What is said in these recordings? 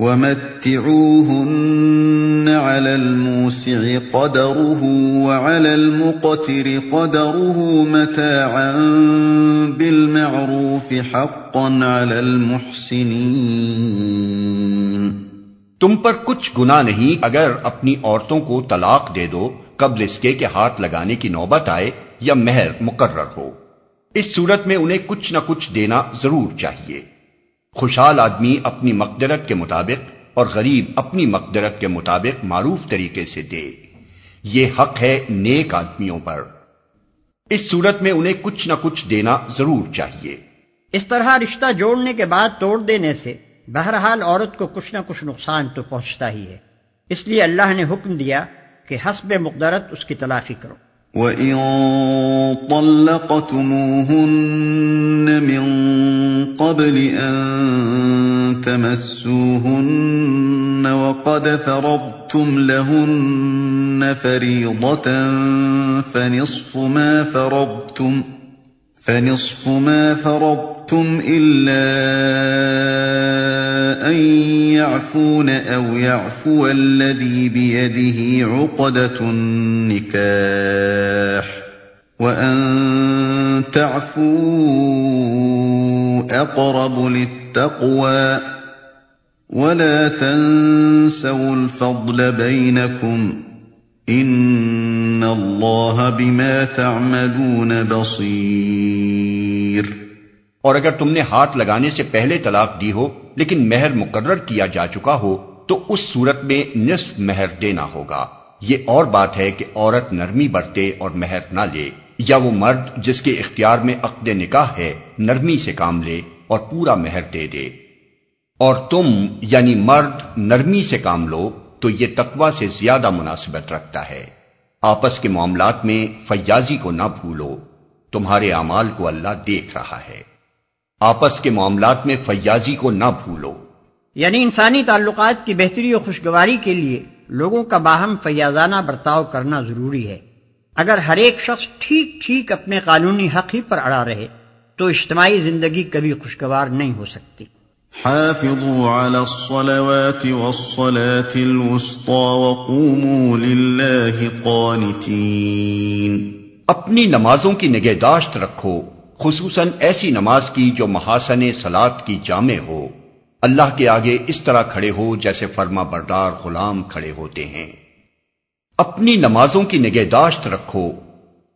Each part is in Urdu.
ومتعوهن على الموسع قدره وعلى المقتر قدره متاعا بالمعروف حقا على المحسنين۔ تم پر کچھ گنا نہیں، اگر اپنی عورتوں کو طلاق دے دو، قبل اس کے کہ ہاتھ لگانے کی نوبت آئے یا مہر مقرر ہو۔ اس صورت میں انہیں کچھ نہ کچھ دینا ضرور چاہیے۔ خوشحال آدمی اپنی مقدرت کے مطابق اور غریب اپنی مقدرت کے مطابق معروف طریقے سے دے۔ یہ حق ہے نیک آدمیوں پر۔ اس صورت میں انہیں کچھ نہ کچھ دینا ضرور چاہیے۔ اس طرح رشتہ جوڑنے کے بعد توڑ دینے سے بہرحال عورت کو کچھ نہ کچھ نقصان تو پہنچتا ہی ہے۔ اس لیے اللہ نے حکم دیا کہ حسب مقدرت اس کی تلافی کرو۔ وَإِن طَلَّقْتُمُوهُنَّ مِن قَبْلِ أَن تَمَسُّوهُنَّ وَقَدْ فَرَضْتُمْ لَهُنَّ فَرِيضَةً فَنِصْفُ مَا فَرَضْتُمْ فنصف ما فرضتم إلا أن يعفون أو يعفو الذي بيده عقدة النكاح وأن تعفوا أقرب للتقوى ولا تنسوا الفضل بينكم ان اللہ بما تعملون بصیر اور اگر تم نے ہاتھ لگانے سے پہلے طلاق دی ہو لیکن مہر مقرر کیا جا چکا ہو تو اس صورت میں نصف مہر دینا ہوگا۔ یہ اور بات ہے کہ عورت نرمی برتے اور مہر نہ لے، یا وہ مرد جس کے اختیار میں عقد نکاح ہے، نرمی سے کام لے اور پورا مہر دے دے۔ اور تم یعنی مرد، نرمی سے کام لو تو یہ تقوی سے زیادہ مناسبت رکھتا ہے۔ آپس کے معاملات میں فیاضی کو نہ بھولو، تمہارے اعمال کو اللہ دیکھ رہا ہے۔ آپس کے معاملات میں فیاضی کو نہ بھولو۔ یعنی انسانی تعلقات کی بہتری اور خوشگواری کے لیے لوگوں کا باہم فیاضانہ برتاؤ کرنا ضروری ہے۔ اگر ہر ایک شخص ٹھیک ٹھیک اپنے قانونی حق ہی پر اڑا رہے تو اجتماعی زندگی کبھی خوشگوار نہیں ہو سکتی۔ حافظوا على الصلوات والصلاة الوسطى وقوموا لله قانتين اپنی نمازوں کی نگہداشت رکھو۔ خصوصاً ایسی نماز کی جو محاسن سلاد کی جامع ہو۔ اللہ کے آگے اس طرح کھڑے ہو جیسے فرما بردار غلام کھڑے ہوتے ہیں۔ اپنی نمازوں کی نگہداشت رکھو۔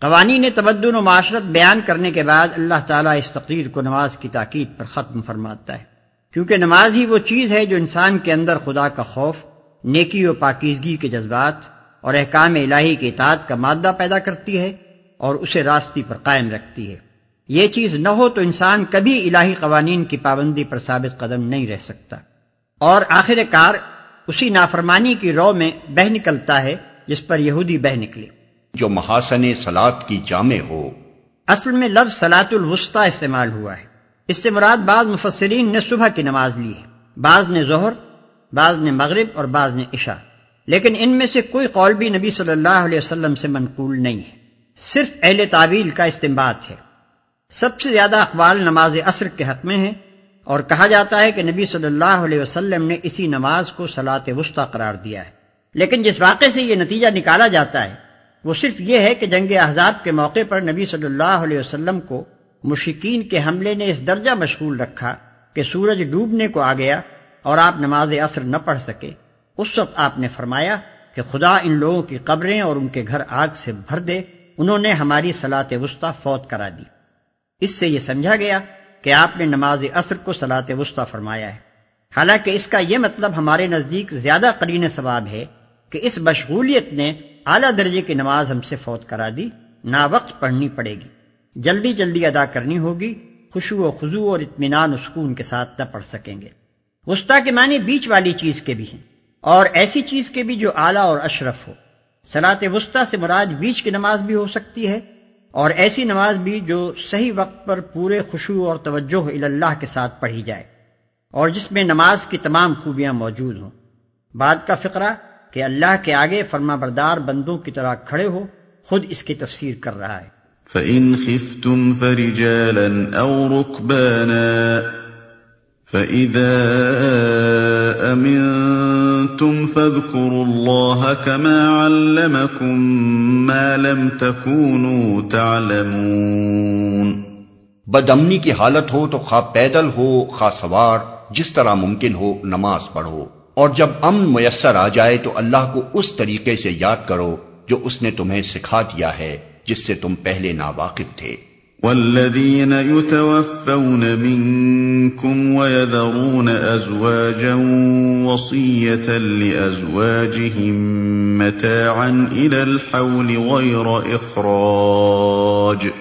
قوانین تمدن و معاشرت بیان کرنے کے بعد اللہ تعالیٰ اس تقریر کو نماز کی تاکید پر ختم فرماتا ہے۔ کیونکہ نماز ہی وہ چیز ہے جو انسان کے اندر خدا کا خوف، نیکی و پاکیزگی کے جذبات اور احکام الہی کے اطاعت کا مادہ پیدا کرتی ہے اور اسے راستی پر قائم رکھتی ہے۔ یہ چیز نہ ہو تو انسان کبھی الہی قوانین کی پابندی پر ثابت قدم نہیں رہ سکتا۔ اور آخر کار اسی نافرمانی کی رو میں بہ نکلتا ہے جس پر یہودی بہ نکلے۔ جو محاسن سلاد کی جامع ہو۔ اصل میں لفظ سلاط الوسطی استعمال ہوا ہے۔ اس سے مراد بعض مفسرین نے صبح کی نماز لی ہے۔ بعض نے ظہر بعض نے مغرب اور بعض نے عشاء۔ لیکن ان میں سے کوئی قول بھی نبی صلی اللہ علیہ وسلم سے منقول نہیں ہے۔ صرف اہل تعویل کا استعمال ہے۔ سب سے زیادہ اقوال نماز عصر کے حق میں ہیں اور کہا جاتا ہے کہ نبی صلی اللہ علیہ وسلم نے اسی نماز کو سلاط وسطی قرار دیا ہے۔ لیکن جس واقعے سے یہ نتیجہ نکالا جاتا ہے، وہ صرف یہ ہے کہ جنگ احزاب کے موقع پر نبی صلی اللہ علیہ وسلم کو مشکین کے حملے نے اس درجہ مشغول رکھا کہ سورج ڈوبنے کو آ گیا اور آپ نماز اثر نہ پڑھ سکے۔ اس وقت آپ نے فرمایا کہ خدا ان لوگوں کی قبریں اور ان کے گھر آگ سے بھر دے، انہوں نے ہماری سلاط وسطی فوت کرا دی۔ اس سے یہ سمجھا گیا کہ آپ نے نماز اثر کو سلاط وسطی فرمایا ہے۔ حالانکہ اس کا یہ مطلب ہمارے نزدیک زیادہ قرین ثواب ہے کہ اس مشغولیت نے اعلیٰ درجے کی نماز ہم سے فوت کرا دی۔ نا وقت پڑھنی پڑے گی۔ جلدی جلدی ادا کرنی ہوگی۔ خوشو و خزو اور اطمینان و سکون کے ساتھ نہ پڑھ سکیں گے۔ وسطی کے معنی بیچ والی چیز کے بھی ہیں۔ اور ایسی چیز کے بھی جو اعلیٰ اور اشرف ہو۔ سلاط وسطی سے مراد بیچ کی نماز بھی ہو سکتی ہے۔ اور ایسی نماز بھی جو صحیح وقت پر پورے خوشو اور توجہ اللہ کے ساتھ پڑھی جائے اور جس میں نماز کی تمام خوبیاں موجود ہوں۔ بعد کا فقرہ کہ اللہ کے آگے فرما بردار بندوں کی طرح کھڑے ہو، خود اس کی تفسیر کر رہا ہے۔ فَإِنْ خِفْتُمْ فَرِجَالًا أَوْ رُكْبَانًا فَإِذَا أَمِنْتُمْ فَاذْكُرُوا اللَّهَ كَمَا عَلَّمَكُمْ مَا لَمْ تَكُونُوا تَعْلَمُونَ بدمنی کی حالت ہو تو خواہ پیدل ہو، خواہ سوار، جس طرح ممکن ہو نماز پڑھو۔ اور جب امن میسر آ جائے تو اللہ کو اس طریقے سے یاد کرو جو اس نے تمہیں سکھا دیا ہے، جس سے تم پہلے ناواقف تھے۔ والذين يتوفون منكم ويذرون أزواجا وصية لأزواجهم متاعا إلى الحول غير إخراج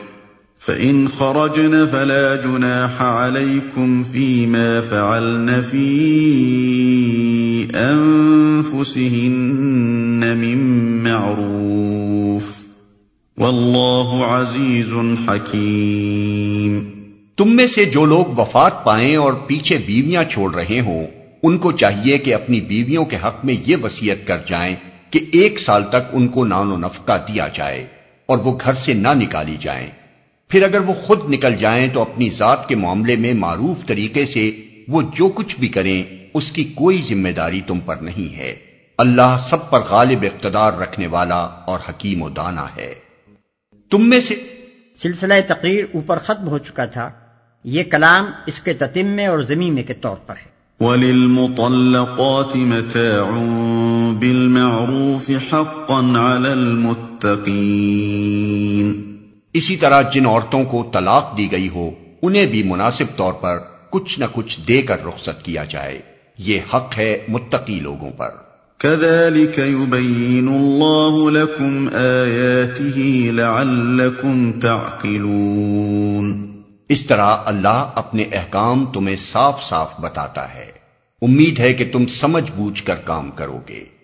فإن خرجن فلا جناح عليكم فيما فعلن في أنفسهن من معروف واللہ عزیز حکیم۔ تم میں سے جو لوگ وفات پائیں اور پیچھے بیویاں چھوڑ رہے ہوں، ان کو چاہیے کہ اپنی بیویوں کے حق میں یہ وسیعت کر جائیں کہ ایک سال تک ان کو نان و نفقہ دیا جائے اور وہ گھر سے نہ نکالی جائیں۔ پھر اگر وہ خود نکل جائیں تو اپنی ذات کے معاملے میں معروف طریقے سے وہ جو کچھ بھی کریں، اس کی کوئی ذمہ داری تم پر نہیں ہے۔ اللہ سب پر غالب اقتدار رکھنے والا اور حکیم و دانا ہے۔ تم میں سے سلسلہ تقریر اوپر ختم ہو چکا تھا۔ یہ کلام اس کے تتمے اور زمینے کے طور پر ہے۔ وَلِلْمُطَلَّقَاتِ مَتَاعٌ بِالْمَعْرُوفِ حَقًّا عَلَى الْمُتَّقِينَ۔ اسی طرح جن عورتوں کو طلاق دی گئی ہو انہیں بھی مناسب طور پر کچھ نہ کچھ دے کر رخصت کیا جائے۔ یہ حق ہے متقی لوگوں پر۔ كذلك يبين الله لكم آياته لعلكم تعقلون. اس طرح اللہ اپنے احکام تمہیں صاف صاف بتاتا ہے۔ امید ہے کہ تم سمجھ بوجھ کر کام کرو گے۔